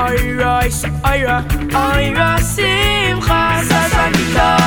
Oira, Oira, Oira, Simcha, Sazan, Victor.